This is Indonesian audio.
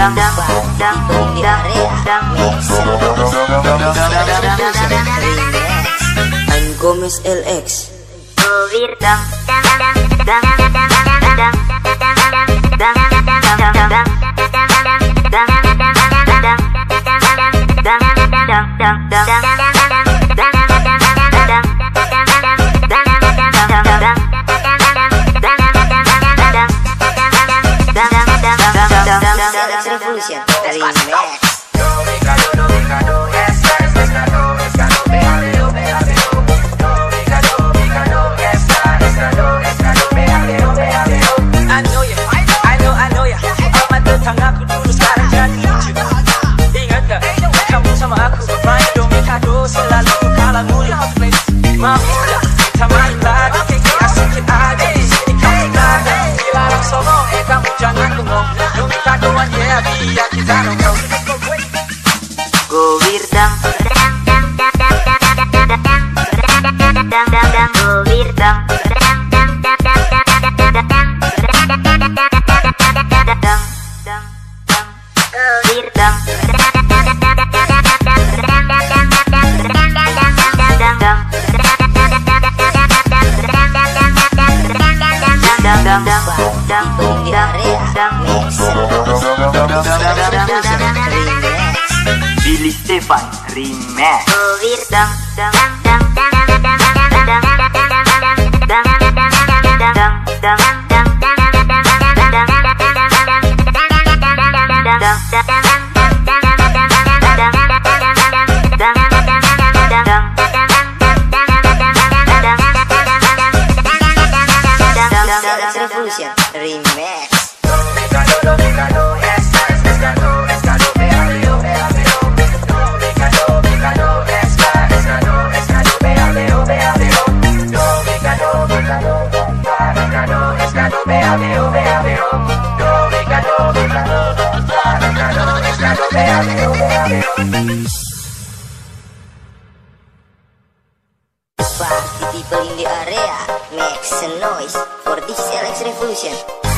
Di area Mix and Noise I'm Gomez LX Gowir dang dang dang dang dang dang dang dang Revolution My dang dang dang dang dang Billy Stefan remix. Dang dang dang dang dang dang dang dang Party people in the area Make some noise for this LX Revolution